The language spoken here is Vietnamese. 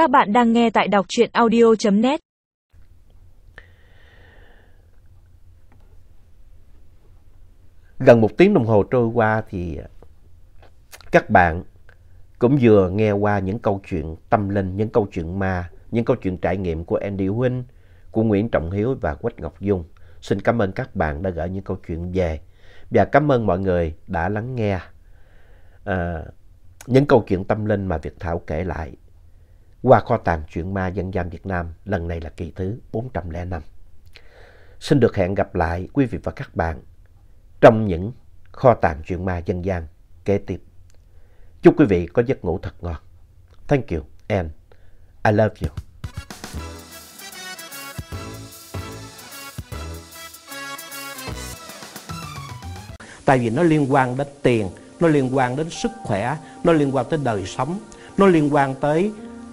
Các bạn đang nghe tại đọc chuyện audio.net Gần một tiếng đồng hồ trôi qua thì các bạn cũng vừa nghe qua những câu chuyện tâm linh, những câu chuyện ma, những câu chuyện trải nghiệm của Andy Huynh, của Nguyễn Trọng Hiếu và Quách Ngọc Dung. Xin cảm ơn các bạn đã gửi những câu chuyện về. Và cảm ơn mọi người đã lắng nghe à, những câu chuyện tâm linh mà Việt Thảo kể lại qua kho tàng truyện ma dân gian Việt Nam lần này là kỳ thứ 405. Xin được hẹn gặp lại quý vị và các bạn trong những kho tàng truyện ma dân gian kế tiếp. Chúc quý vị có giấc ngủ thật ngon. Thank you and I love you. Tại vì nó liên quan đến tiền, nó liên quan đến sức khỏe, nó liên quan tới đời sống, nó liên quan tới